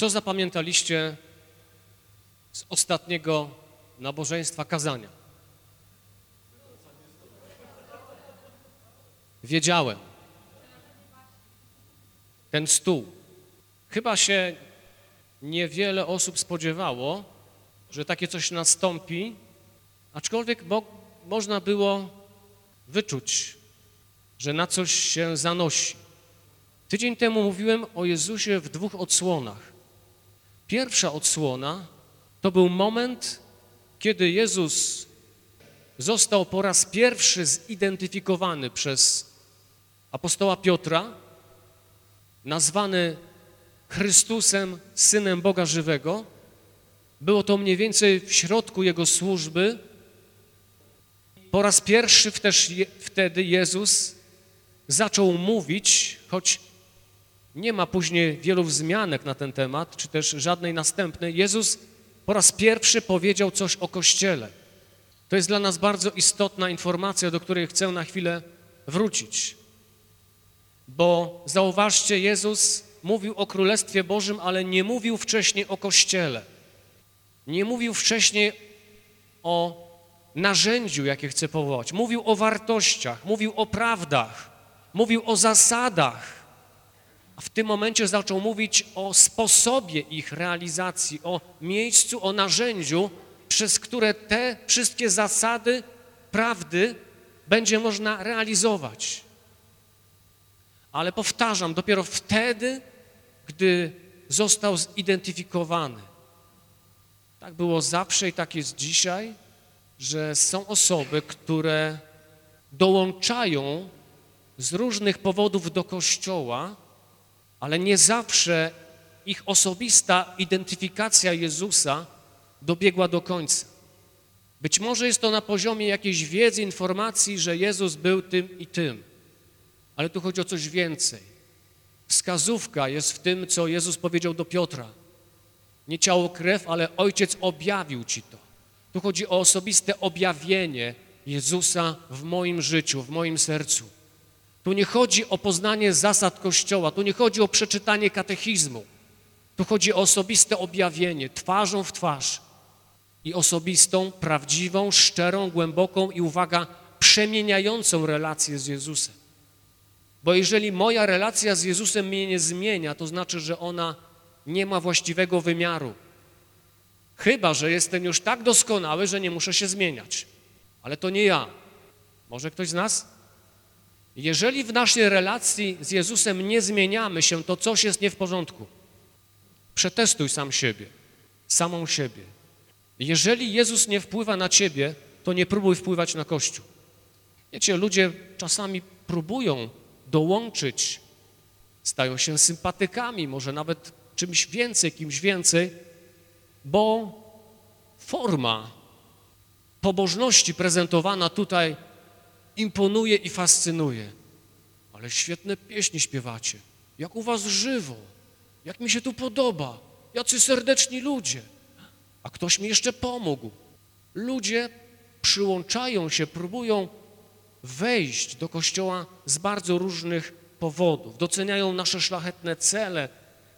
Co zapamiętaliście z ostatniego nabożeństwa kazania? Wiedziałem. Ten stół. Chyba się niewiele osób spodziewało, że takie coś nastąpi, aczkolwiek mo można było wyczuć, że na coś się zanosi. Tydzień temu mówiłem o Jezusie w dwóch odsłonach. Pierwsza odsłona to był moment, kiedy Jezus został po raz pierwszy zidentyfikowany przez apostoła Piotra, nazwany Chrystusem, Synem Boga Żywego. Było to mniej więcej w środku Jego służby. Po raz pierwszy też wtedy Jezus zaczął mówić, choć nie ma później wielu wzmianek na ten temat, czy też żadnej następnej. Jezus po raz pierwszy powiedział coś o Kościele. To jest dla nas bardzo istotna informacja, do której chcę na chwilę wrócić. Bo zauważcie, Jezus mówił o Królestwie Bożym, ale nie mówił wcześniej o Kościele. Nie mówił wcześniej o narzędziu, jakie chce powołać. Mówił o wartościach, mówił o prawdach, mówił o zasadach. W tym momencie zaczął mówić o sposobie ich realizacji, o miejscu, o narzędziu, przez które te wszystkie zasady, prawdy będzie można realizować. Ale powtarzam, dopiero wtedy, gdy został zidentyfikowany. Tak było zawsze i tak jest dzisiaj, że są osoby, które dołączają z różnych powodów do Kościoła, ale nie zawsze ich osobista identyfikacja Jezusa dobiegła do końca. Być może jest to na poziomie jakiejś wiedzy, informacji, że Jezus był tym i tym, ale tu chodzi o coś więcej. Wskazówka jest w tym, co Jezus powiedział do Piotra. Nie ciało krew, ale Ojciec objawił ci to. Tu chodzi o osobiste objawienie Jezusa w moim życiu, w moim sercu. Tu nie chodzi o poznanie zasad Kościoła, tu nie chodzi o przeczytanie katechizmu. Tu chodzi o osobiste objawienie, twarzą w twarz i osobistą, prawdziwą, szczerą, głęboką i uwaga, przemieniającą relację z Jezusem. Bo jeżeli moja relacja z Jezusem mnie nie zmienia, to znaczy, że ona nie ma właściwego wymiaru. Chyba, że jestem już tak doskonały, że nie muszę się zmieniać. Ale to nie ja. Może ktoś z nas? Jeżeli w naszej relacji z Jezusem nie zmieniamy się, to coś jest nie w porządku. Przetestuj sam siebie, samą siebie. Jeżeli Jezus nie wpływa na ciebie, to nie próbuj wpływać na Kościół. Wiecie, ludzie czasami próbują dołączyć, stają się sympatykami, może nawet czymś więcej, kimś więcej, bo forma pobożności prezentowana tutaj imponuje i fascynuje. Ale świetne pieśni śpiewacie. Jak u was żywo. Jak mi się tu podoba. Jacy serdeczni ludzie. A ktoś mi jeszcze pomógł. Ludzie przyłączają się, próbują wejść do Kościoła z bardzo różnych powodów. Doceniają nasze szlachetne cele,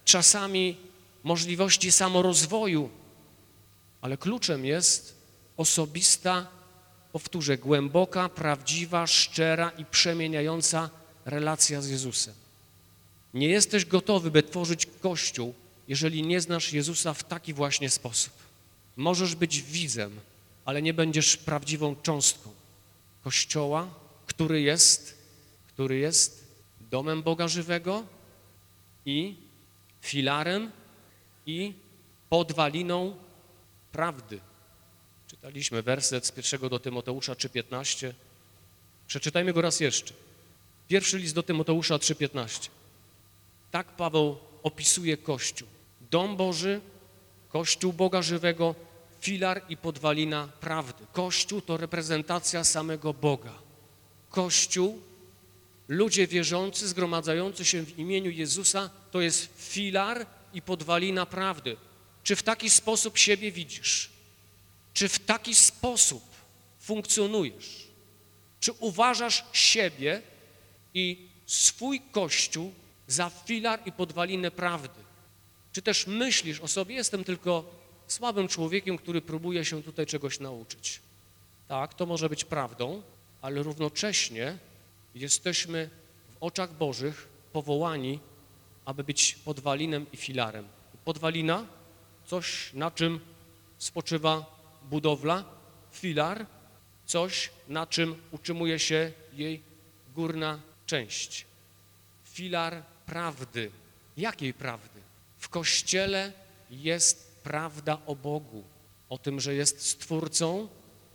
czasami możliwości samorozwoju, ale kluczem jest osobista, powtórzę, głęboka, prawdziwa, szczera i przemieniająca relacja z Jezusem. Nie jesteś gotowy, by tworzyć Kościół, jeżeli nie znasz Jezusa w taki właśnie sposób. Możesz być widzem, ale nie będziesz prawdziwą cząstką Kościoła, który jest, który jest domem Boga żywego i filarem i podwaliną prawdy. Czytaliśmy werset z pierwszego do Tymoteusza 3,15. Przeczytajmy go raz jeszcze. Pierwszy list do Tymoteusza 3,15. Tak Paweł opisuje Kościół. Dom Boży, Kościół Boga żywego, filar i podwalina prawdy. Kościół to reprezentacja samego Boga. Kościół, ludzie wierzący, zgromadzający się w imieniu Jezusa, to jest filar i podwalina prawdy. Czy w taki sposób siebie widzisz? Czy w taki sposób funkcjonujesz? Czy uważasz siebie i swój Kościół za filar i podwalinę prawdy? Czy też myślisz o sobie, jestem tylko słabym człowiekiem, który próbuje się tutaj czegoś nauczyć. Tak, to może być prawdą, ale równocześnie jesteśmy w oczach Bożych powołani, aby być podwalinem i filarem. Podwalina, coś na czym spoczywa budowla, filar, coś na czym utrzymuje się jej górna część. Filar prawdy. Jakiej prawdy? W Kościele jest prawda o Bogu, o tym, że jest Stwórcą,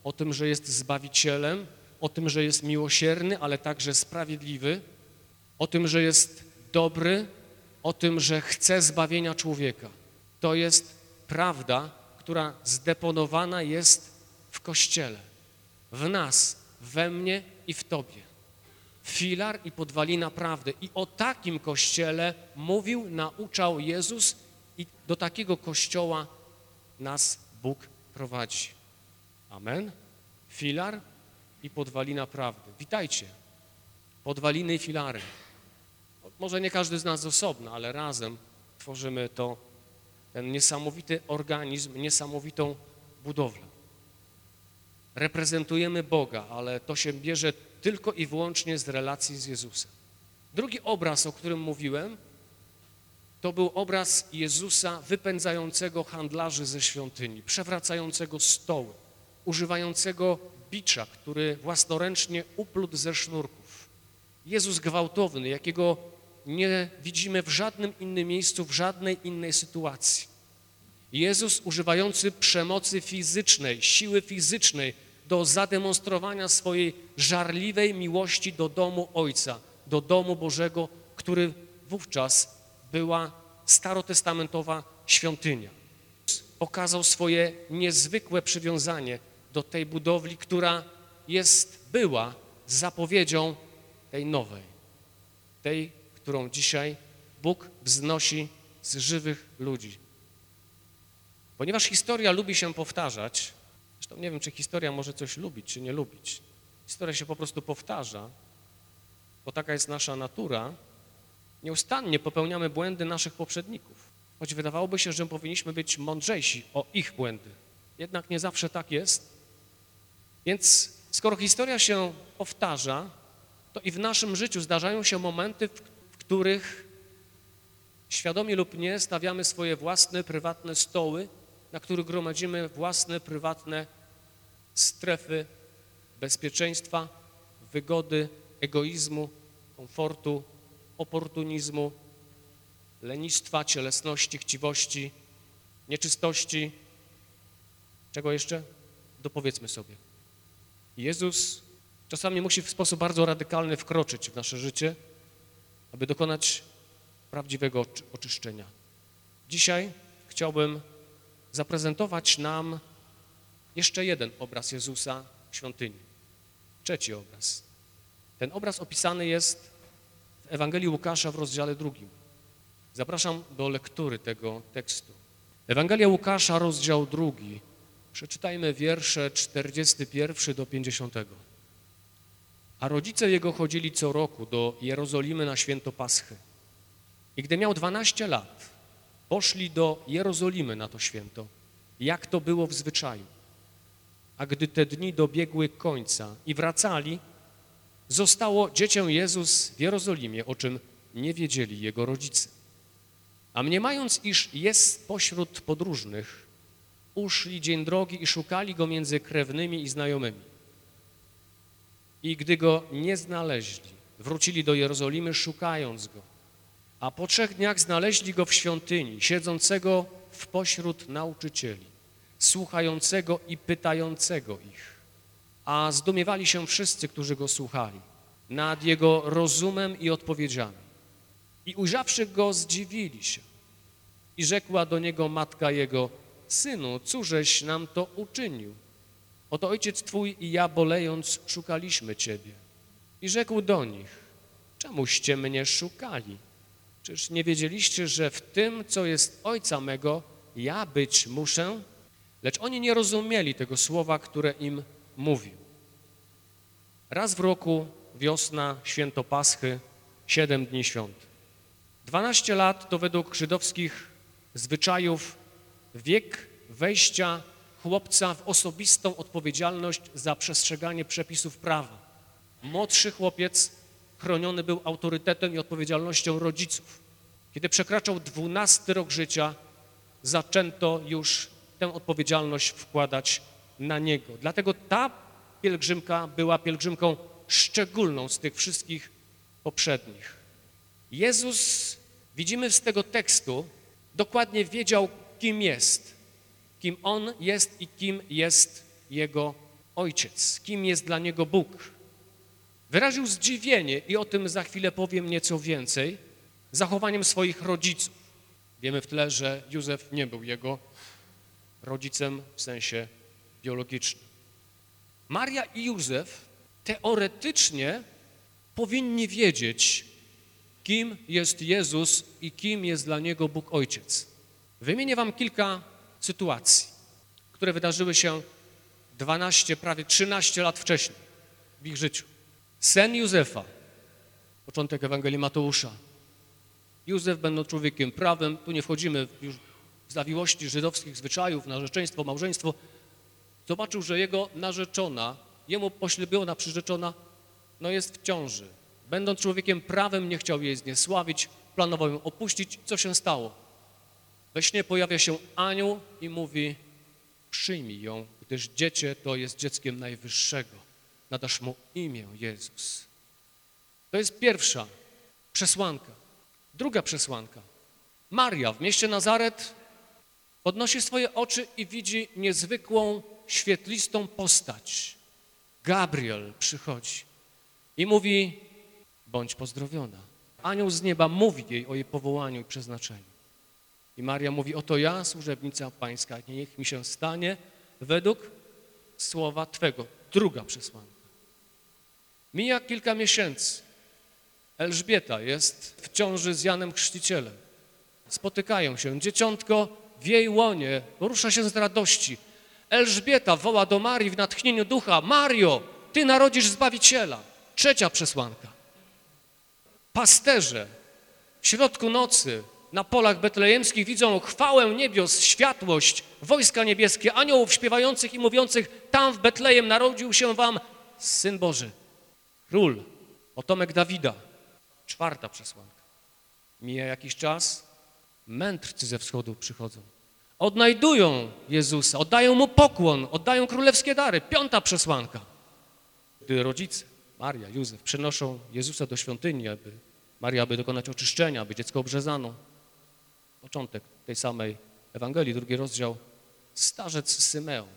o tym, że jest Zbawicielem, o tym, że jest miłosierny, ale także sprawiedliwy, o tym, że jest dobry, o tym, że chce zbawienia człowieka. To jest prawda, która zdeponowana jest w Kościele, w nas, we mnie i w Tobie. Filar i podwalina prawdy. I o takim Kościele mówił, nauczał Jezus i do takiego Kościoła nas Bóg prowadzi. Amen. Filar i podwalina prawdy. Witajcie. Podwaliny i filary. Może nie każdy z nas osobno, ale razem tworzymy to, ten niesamowity organizm, niesamowitą budowlę. Reprezentujemy Boga, ale to się bierze tylko i wyłącznie z relacji z Jezusem. Drugi obraz, o którym mówiłem, to był obraz Jezusa wypędzającego handlarzy ze świątyni, przewracającego stoły, używającego bicza, który własnoręcznie uplótł ze sznurków. Jezus gwałtowny, jakiego nie widzimy w żadnym innym miejscu, w żadnej innej sytuacji. Jezus używający przemocy fizycznej, siły fizycznej do zademonstrowania swojej żarliwej miłości do domu Ojca, do domu Bożego, który wówczas była starotestamentowa świątynia. Pokazał swoje niezwykłe przywiązanie do tej budowli, która jest, była zapowiedzią tej nowej, tej, którą dzisiaj Bóg wznosi z żywych ludzi. Ponieważ historia lubi się powtarzać, zresztą nie wiem, czy historia może coś lubić, czy nie lubić. Historia się po prostu powtarza, bo taka jest nasza natura. Nieustannie popełniamy błędy naszych poprzedników, choć wydawałoby się, że powinniśmy być mądrzejsi o ich błędy. Jednak nie zawsze tak jest. Więc skoro historia się powtarza, to i w naszym życiu zdarzają się momenty, w których świadomie lub nie stawiamy swoje własne, prywatne stoły, na których gromadzimy własne, prywatne strefy bezpieczeństwa, wygody, egoizmu, komfortu, oportunizmu, lenistwa, cielesności, chciwości, nieczystości. Czego jeszcze? Dopowiedzmy sobie. Jezus czasami musi w sposób bardzo radykalny wkroczyć w nasze życie, aby dokonać prawdziwego oczyszczenia. Dzisiaj chciałbym zaprezentować nam jeszcze jeden obraz Jezusa w świątyni. Trzeci obraz. Ten obraz opisany jest w Ewangelii Łukasza w rozdziale drugim. Zapraszam do lektury tego tekstu. Ewangelia Łukasza, rozdział drugi. Przeczytajmy wiersze 41 do 50. A rodzice jego chodzili co roku do Jerozolimy na święto Paschy. I gdy miał 12 lat, poszli do Jerozolimy na to święto, jak to było w zwyczaju. A gdy te dni dobiegły końca i wracali, zostało dziecię Jezus w Jerozolimie, o czym nie wiedzieli jego rodzice. A mniemając, iż jest pośród podróżnych, uszli dzień drogi i szukali go między krewnymi i znajomymi. I gdy go nie znaleźli, wrócili do Jerozolimy, szukając go. A po trzech dniach znaleźli go w świątyni, siedzącego w pośród nauczycieli, słuchającego i pytającego ich. A zdumiewali się wszyscy, którzy go słuchali, nad jego rozumem i odpowiedziami. I ujrzawszy go, zdziwili się. I rzekła do niego matka jego, Synu, cóżeś nam to uczynił? Oto ojciec twój i ja bolejąc szukaliśmy ciebie. I rzekł do nich, czemuście mnie szukali? Czyż nie wiedzieliście, że w tym, co jest ojca mego, ja być muszę? Lecz oni nie rozumieli tego słowa, które im mówił. Raz w roku, wiosna, święto Paschy, siedem dni świąt. Dwanaście lat to według żydowskich zwyczajów wiek wejścia chłopca w osobistą odpowiedzialność za przestrzeganie przepisów prawa. Młodszy chłopiec chroniony był autorytetem i odpowiedzialnością rodziców. Kiedy przekraczał 12 rok życia, zaczęto już tę odpowiedzialność wkładać na niego. Dlatego ta pielgrzymka była pielgrzymką szczególną z tych wszystkich poprzednich. Jezus, widzimy z tego tekstu, dokładnie wiedział, kim jest, kim On jest i kim jest Jego Ojciec, kim jest dla Niego Bóg. Wyraził zdziwienie i o tym za chwilę powiem nieco więcej, zachowaniem swoich rodziców. Wiemy w tle, że Józef nie był jego rodzicem w sensie biologicznym. Maria i Józef teoretycznie powinni wiedzieć, kim jest Jezus i kim jest dla Niego Bóg Ojciec. Wymienię wam kilka sytuacji, które wydarzyły się 12, prawie 13 lat wcześniej w ich życiu. Sen Józefa, początek Ewangelii Mateusza. Józef, będąc człowiekiem prawym, tu nie wchodzimy już w zawiłości żydowskich zwyczajów, narzeczeństwo, małżeństwo, zobaczył, że jego narzeczona, jemu poślubiona, przyrzeczona, no jest w ciąży. Będąc człowiekiem prawym, nie chciał jej zniesławić, planował ją opuścić. Co się stało? We śnie pojawia się anioł i mówi, przyjmij ją, gdyż dziecię to jest dzieckiem najwyższego. Nadasz mu imię Jezus. To jest pierwsza przesłanka. Druga przesłanka. Maria w mieście Nazaret podnosi swoje oczy i widzi niezwykłą, świetlistą postać. Gabriel przychodzi i mówi, bądź pozdrowiona. Anioł z nieba mówi jej o jej powołaniu i przeznaczeniu. I Maria mówi, oto ja, służebnica pańska, niech mi się stanie według słowa Twego. Druga przesłanka. Mija kilka miesięcy. Elżbieta jest w ciąży z Janem Chrzcicielem. Spotykają się. Dzieciątko w jej łonie porusza się z radości. Elżbieta woła do Marii w natchnieniu ducha, Mario, Ty narodzisz Zbawiciela. Trzecia przesłanka. Pasterze w środku nocy na polach betlejemskich widzą chwałę niebios, światłość, wojska niebieskie, aniołów śpiewających i mówiących, tam w Betlejem narodził się wam Syn Boży, Król, potomek Dawida. Czwarta przesłanka. Mija jakiś czas, mędrcy ze wschodu przychodzą. Odnajdują Jezusa, oddają Mu pokłon, oddają królewskie dary. Piąta przesłanka. Gdy rodzice, Maria, Józef, przynoszą Jezusa do świątyni, aby Maria, aby dokonać oczyszczenia, aby dziecko obrzezano. Początek tej samej Ewangelii, drugi rozdział. Starzec Symeon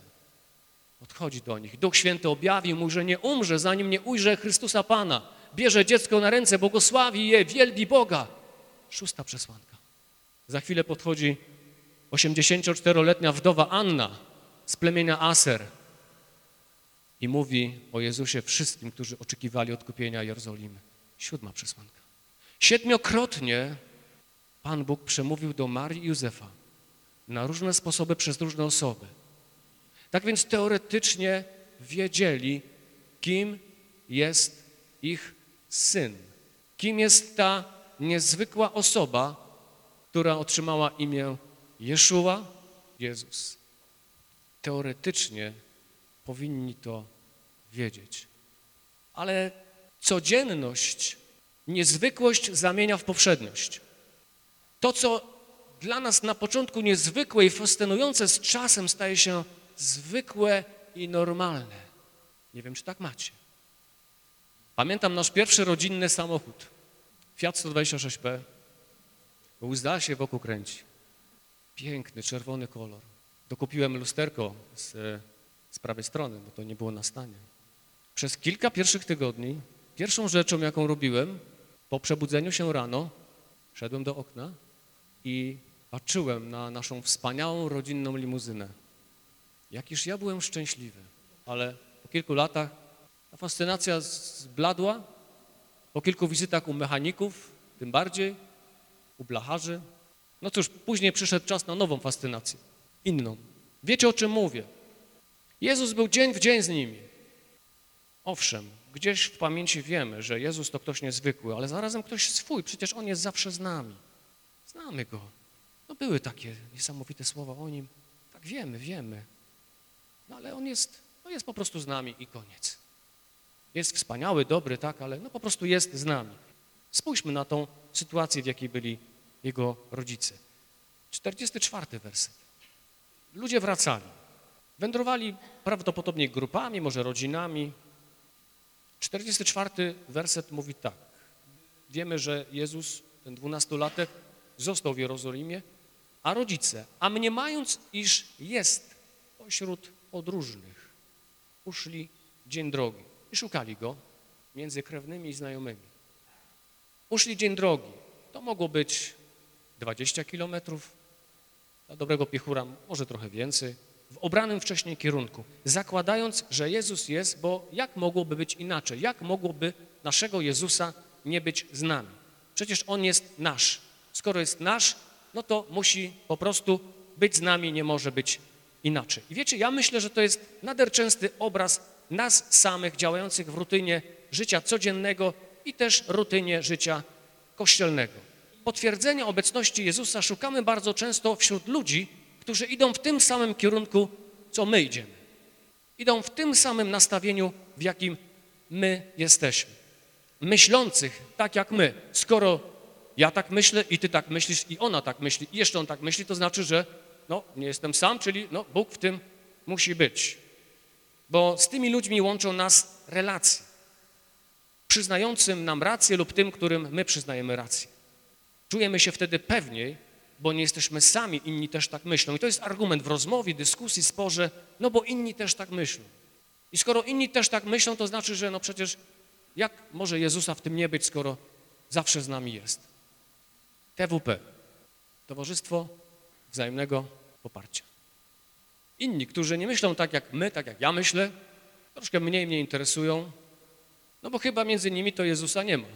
odchodzi do nich. Duch Święty objawił mu, że nie umrze, zanim nie ujrze Chrystusa Pana. Bierze dziecko na ręce, błogosławi je, wielbi Boga. Szósta przesłanka. Za chwilę podchodzi 84-letnia wdowa Anna z plemienia Aser i mówi o Jezusie wszystkim, którzy oczekiwali odkupienia Jerozolimy. Siódma przesłanka. Siedmiokrotnie Pan Bóg przemówił do Marii i Józefa na różne sposoby przez różne osoby. Tak więc teoretycznie wiedzieli, kim jest ich syn. Kim jest ta niezwykła osoba, która otrzymała imię Jeszua, Jezus. Teoretycznie powinni to wiedzieć. Ale codzienność, niezwykłość zamienia w powszedniość. To, co dla nas na początku niezwykłe i fascynujące, z czasem staje się zwykłe i normalne. Nie wiem, czy tak macie. Pamiętam nasz pierwszy rodzinny samochód, Fiat 126P. Łza się wokół kręci. Piękny, czerwony kolor. Dokupiłem lusterko z, z prawej strony, bo to nie było na stanie. Przez kilka pierwszych tygodni pierwszą rzeczą, jaką robiłem, po przebudzeniu się rano, szedłem do okna i patrzyłem na naszą wspaniałą rodzinną limuzynę. Jakiż ja byłem szczęśliwy, ale po kilku latach ta fascynacja zbladła, po kilku wizytach u mechaników, tym bardziej, u blacharzy. No cóż, później przyszedł czas na nową fascynację, inną. Wiecie, o czym mówię. Jezus był dzień w dzień z nimi. Owszem, gdzieś w pamięci wiemy, że Jezus to ktoś niezwykły, ale zarazem ktoś swój, przecież On jest zawsze z nami. Znamy Go. No były takie niesamowite słowa o nim. Tak wiemy, wiemy. No ale on jest, no jest po prostu z nami i koniec. Jest wspaniały, dobry, tak, ale no po prostu jest z nami. Spójrzmy na tą sytuację, w jakiej byli jego rodzice. 44 werset. Ludzie wracali. Wędrowali prawdopodobnie grupami, może rodzinami. 44 werset mówi tak. Wiemy, że Jezus, ten dwunastolatek, został w Jerozolimie, a rodzice, a mniemając, iż jest pośród podróżnych, uszli dzień drogi i szukali go między krewnymi i znajomymi. Uszli dzień drogi. To mogło być 20 kilometrów, dla dobrego piechura może trochę więcej, w obranym wcześniej kierunku, zakładając, że Jezus jest, bo jak mogłoby być inaczej? Jak mogłoby naszego Jezusa nie być z nami? Przecież On jest nasz. Skoro jest nasz, no to musi po prostu być z nami, nie może być inaczej. I wiecie, ja myślę, że to jest nader częsty obraz nas samych działających w rutynie życia codziennego i też rutynie życia kościelnego. Potwierdzenia obecności Jezusa szukamy bardzo często wśród ludzi, którzy idą w tym samym kierunku, co my idziemy. Idą w tym samym nastawieniu, w jakim my jesteśmy. Myślących tak jak my. Skoro ja tak myślę i ty tak myślisz i ona tak myśli i jeszcze on tak myśli, to znaczy, że no, nie jestem sam, czyli no, Bóg w tym musi być. Bo z tymi ludźmi łączą nas relacje. Przyznającym nam rację lub tym, którym my przyznajemy rację. Czujemy się wtedy pewniej, bo nie jesteśmy sami, inni też tak myślą. I to jest argument w rozmowie, dyskusji, sporze, no bo inni też tak myślą. I skoro inni też tak myślą, to znaczy, że no przecież jak może Jezusa w tym nie być, skoro zawsze z nami jest? TWP, Towarzystwo Wzajemnego Poparcia. Inni, którzy nie myślą tak jak my, tak jak ja myślę, troszkę mniej mnie interesują, no bo chyba między nimi to Jezusa nie ma.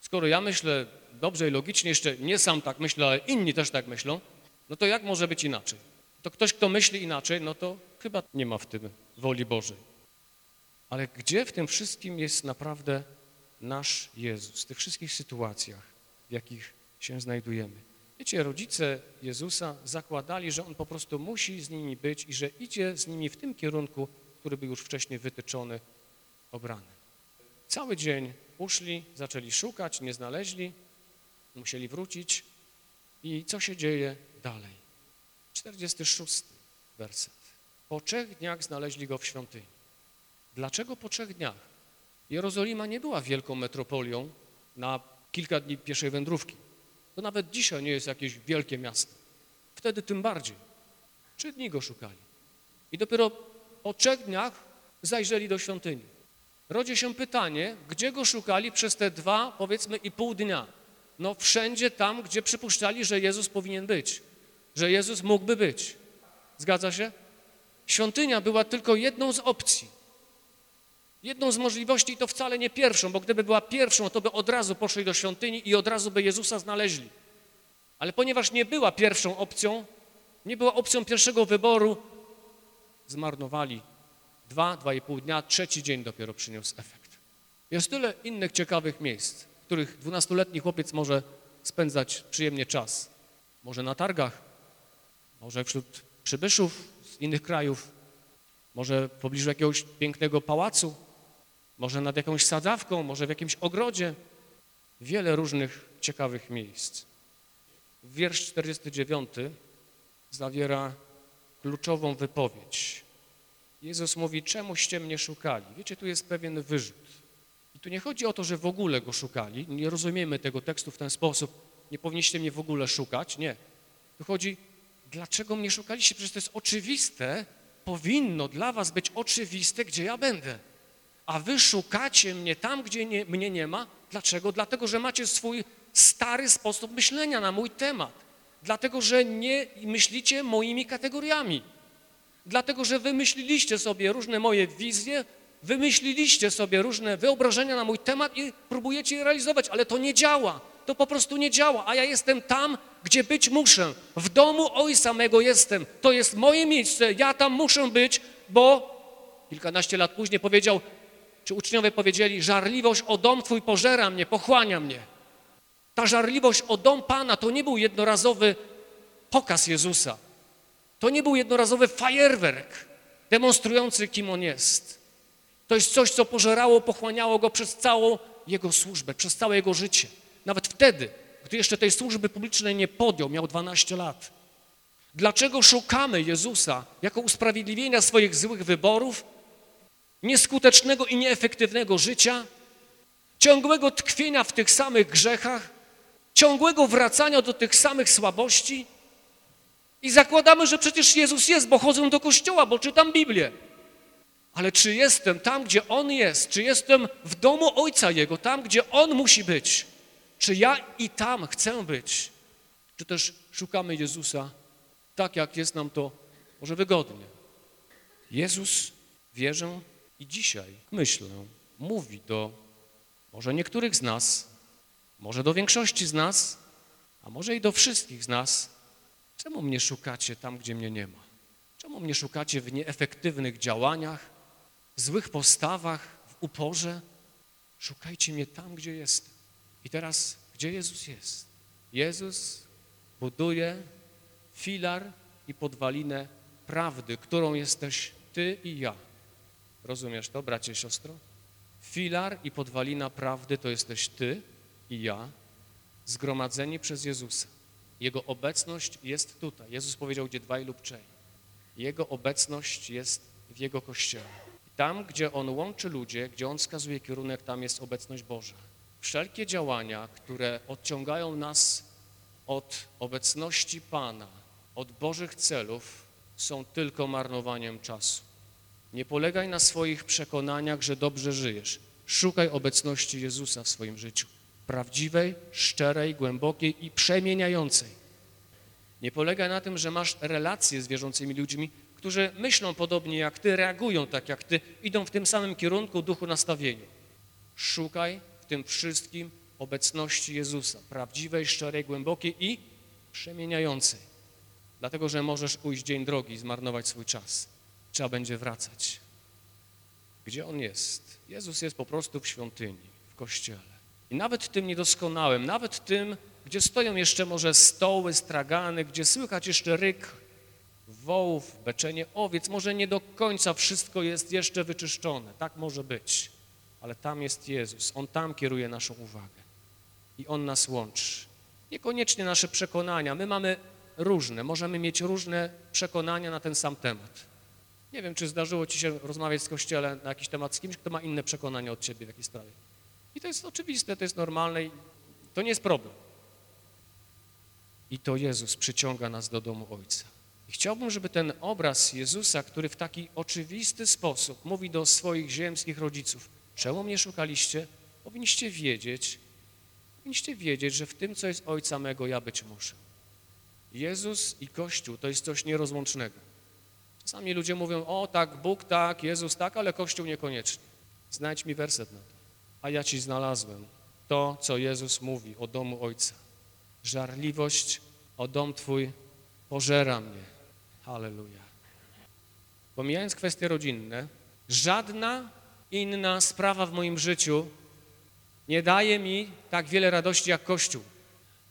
Skoro ja myślę dobrze i logicznie, jeszcze nie sam tak myślę, ale inni też tak myślą, no to jak może być inaczej? To ktoś, kto myśli inaczej, no to chyba nie ma w tym woli Bożej. Ale gdzie w tym wszystkim jest naprawdę nasz Jezus, w tych wszystkich sytuacjach, w jakich się znajdujemy? Wiecie, rodzice Jezusa zakładali, że On po prostu musi z nimi być i że idzie z nimi w tym kierunku, który był już wcześniej wytyczony, obrany. Cały dzień uszli, zaczęli szukać, nie znaleźli, musieli wrócić. I co się dzieje dalej? 46 werset. Po trzech dniach znaleźli go w świątyni. Dlaczego po trzech dniach? Jerozolima nie była wielką metropolią na kilka dni pieszej wędrówki. To nawet dzisiaj nie jest jakieś wielkie miasto. Wtedy tym bardziej. Trzy dni go szukali. I dopiero po trzech dniach zajrzeli do świątyni. Rodzi się pytanie, gdzie go szukali przez te dwa, powiedzmy, i pół dnia. No wszędzie tam, gdzie przypuszczali, że Jezus powinien być, że Jezus mógłby być. Zgadza się? Świątynia była tylko jedną z opcji. Jedną z możliwości i to wcale nie pierwszą, bo gdyby była pierwszą, to by od razu poszli do świątyni i od razu by Jezusa znaleźli. Ale ponieważ nie była pierwszą opcją, nie była opcją pierwszego wyboru, zmarnowali dwa, dwa i pół dnia, trzeci dzień dopiero przyniósł efekt. Jest tyle innych ciekawych miejsc, w których dwunastoletni chłopiec może spędzać przyjemnie czas. Może na targach, może wśród przybyszów z innych krajów, może w pobliżu jakiegoś pięknego pałacu, może nad jakąś sadzawką, może w jakimś ogrodzie. Wiele różnych ciekawych miejsc. Wiersz 49 zawiera kluczową wypowiedź. Jezus mówi, czemuście mnie szukali? Wiecie, tu jest pewien wyrzut. I tu nie chodzi o to, że w ogóle go szukali. Nie rozumiemy tego tekstu w ten sposób. Nie powinniście mnie w ogóle szukać. Nie. Tu chodzi, dlaczego mnie szukaliście? Przecież to jest oczywiste, powinno dla was być oczywiste, gdzie ja będę. A wy szukacie mnie tam, gdzie nie, mnie nie ma. Dlaczego? Dlatego, że macie swój stary sposób myślenia na mój temat. Dlatego, że nie myślicie moimi kategoriami. Dlatego, że wymyśliliście sobie różne moje wizje, wymyśliliście sobie różne wyobrażenia na mój temat i próbujecie je realizować, ale to nie działa. To po prostu nie działa, a ja jestem tam, gdzie być muszę. W domu Ojca mego jestem. To jest moje miejsce, ja tam muszę być, bo kilkanaście lat później powiedział, czy uczniowie powiedzieli, żarliwość o dom Twój pożera mnie, pochłania mnie. Ta żarliwość o dom Pana to nie był jednorazowy pokaz Jezusa. To nie był jednorazowy fajerwerk demonstrujący, kim On jest. To jest coś, co pożerało, pochłaniało Go przez całą Jego służbę, przez całe Jego życie. Nawet wtedy, gdy jeszcze tej służby publicznej nie podjął, miał 12 lat. Dlaczego szukamy Jezusa jako usprawiedliwienia swoich złych wyborów, nieskutecznego i nieefektywnego życia, ciągłego tkwienia w tych samych grzechach, ciągłego wracania do tych samych słabości? I zakładamy, że przecież Jezus jest, bo chodzę do kościoła, bo czytam Biblię. Ale czy jestem tam, gdzie On jest? Czy jestem w domu Ojca Jego, tam, gdzie On musi być? Czy ja i tam chcę być? Czy też szukamy Jezusa tak, jak jest nam to może wygodnie? Jezus, wierzę i dzisiaj myślę, mówi do może niektórych z nas, może do większości z nas, a może i do wszystkich z nas, czemu mnie szukacie tam, gdzie mnie nie ma? Czemu mnie szukacie w nieefektywnych działaniach, w złych postawach, w uporze? Szukajcie mnie tam, gdzie jestem. I teraz, gdzie Jezus jest? Jezus buduje filar i podwalinę prawdy, którą jesteś ty i ja. Rozumiesz to, bracie siostro? Filar i podwalina prawdy to jesteś ty i ja, zgromadzeni przez Jezusa. Jego obecność jest tutaj. Jezus powiedział, gdzie dwaj lub trzej. Jego obecność jest w Jego Kościele. Tam, gdzie On łączy ludzie, gdzie On wskazuje kierunek, tam jest obecność Boża. Wszelkie działania, które odciągają nas od obecności Pana, od Bożych celów, są tylko marnowaniem czasu. Nie polegaj na swoich przekonaniach, że dobrze żyjesz. Szukaj obecności Jezusa w swoim życiu. Prawdziwej, szczerej, głębokiej i przemieniającej. Nie polegaj na tym, że masz relacje z wierzącymi ludźmi, którzy myślą podobnie jak ty, reagują tak jak ty, idą w tym samym kierunku, duchu, nastawieniu. Szukaj w tym wszystkim obecności Jezusa, prawdziwej, szczerej, głębokiej i przemieniającej. Dlatego, że możesz ujść dzień drogi i zmarnować swój czas. Trzeba będzie wracać. Gdzie On jest? Jezus jest po prostu w świątyni, w kościele. I nawet tym niedoskonałym, nawet tym, gdzie stoją jeszcze może stoły, stragany, gdzie słychać jeszcze ryk wołów, beczenie owiec, może nie do końca wszystko jest jeszcze wyczyszczone. Tak może być. Ale tam jest Jezus. On tam kieruje naszą uwagę. I On nas łączy. Niekoniecznie nasze przekonania. My mamy różne. Możemy mieć różne przekonania na ten sam temat. Nie wiem, czy zdarzyło ci się rozmawiać z Kościele na jakiś temat z kimś, kto ma inne przekonania od ciebie w jakiejś sprawie. I to jest oczywiste, to jest normalne i to nie jest problem. I to Jezus przyciąga nas do domu Ojca. I chciałbym, żeby ten obraz Jezusa, który w taki oczywisty sposób mówi do swoich ziemskich rodziców, czemu mnie szukaliście, powinniście wiedzieć, powinniście wiedzieć, że w tym, co jest Ojca mego, ja być muszę. Jezus i Kościół to jest coś nierozłącznego. Czasami ludzie mówią, o tak, Bóg tak, Jezus tak, ale Kościół niekoniecznie. Znajdź mi werset na to. A ja ci znalazłem to, co Jezus mówi o domu Ojca. Żarliwość o dom Twój pożera mnie. Halleluja. Pomijając kwestie rodzinne, żadna inna sprawa w moim życiu nie daje mi tak wiele radości jak Kościół.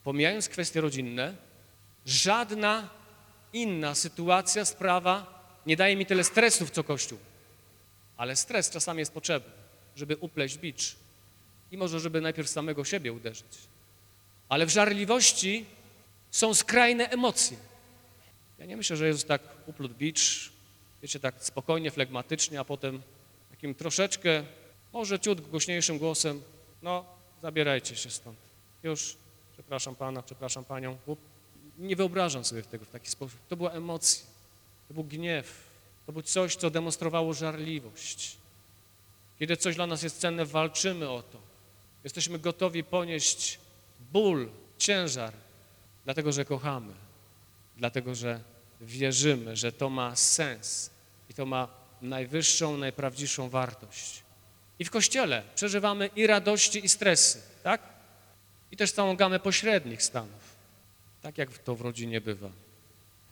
Pomijając kwestie rodzinne, żadna inna sytuacja, sprawa nie daje mi tyle stresów, co Kościół. Ale stres czasami jest potrzebny, żeby upleść bicz i może, żeby najpierw samego siebie uderzyć. Ale w żarliwości są skrajne emocje. Ja nie myślę, że Jezus tak uplótł bicz, wiecie, tak spokojnie, flegmatycznie, a potem takim troszeczkę, może ciut głośniejszym głosem, no, zabierajcie się stąd. Już, przepraszam Pana, przepraszam Panią. Nie wyobrażam sobie tego w taki sposób. To była emocja, to był gniew, to był coś, co demonstrowało żarliwość. Kiedy coś dla nas jest cenne, walczymy o to. Jesteśmy gotowi ponieść ból, ciężar, dlatego że kochamy, dlatego że wierzymy, że to ma sens i to ma najwyższą, najprawdziwszą wartość. I w Kościele przeżywamy i radości, i stresy, tak? I też całą gamę pośrednich stanów, tak jak to w rodzinie bywa.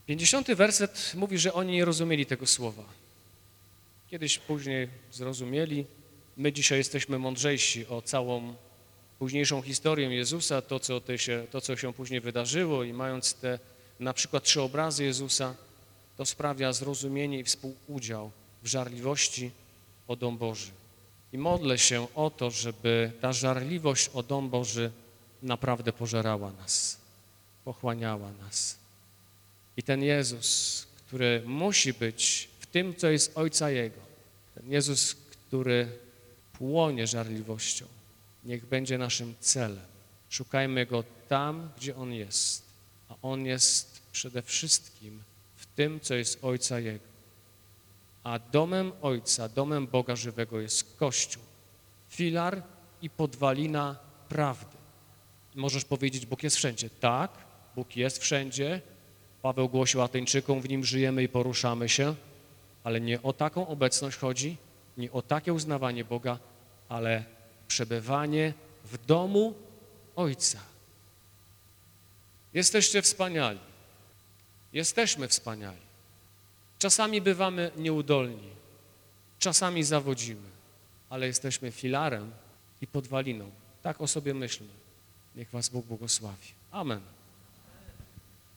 Pięćdziesiąty werset mówi, że oni nie rozumieli tego słowa. Kiedyś później zrozumieli. My dzisiaj jesteśmy mądrzejsi o całą późniejszą historię Jezusa, to co, się, to, co się później wydarzyło i mając te na przykład trzy obrazy Jezusa, to sprawia zrozumienie i współudział w żarliwości o dom Boży. I modlę się o to, żeby ta żarliwość o dom Boży naprawdę pożerała nas, pochłaniała nas. I ten Jezus, który musi być w tym, co jest Ojca Jego, ten Jezus, który płonie żarliwością, niech będzie naszym celem. Szukajmy Go tam, gdzie On jest, a On jest przede wszystkim w tym, co jest Ojca Jego. A domem Ojca, domem Boga żywego jest Kościół, filar i podwalina prawdy. Możesz powiedzieć, Bóg jest wszędzie. Tak, Bóg jest wszędzie. Paweł głosił Ateńczykom, w Nim żyjemy i poruszamy się, ale nie o taką obecność chodzi, nie o takie uznawanie Boga, ale przebywanie w domu Ojca. Jesteście wspaniali. Jesteśmy wspaniali. Czasami bywamy nieudolni, czasami zawodzimy, ale jesteśmy filarem i podwaliną. Tak o sobie myślmy. Niech was Bóg błogosławi. Amen.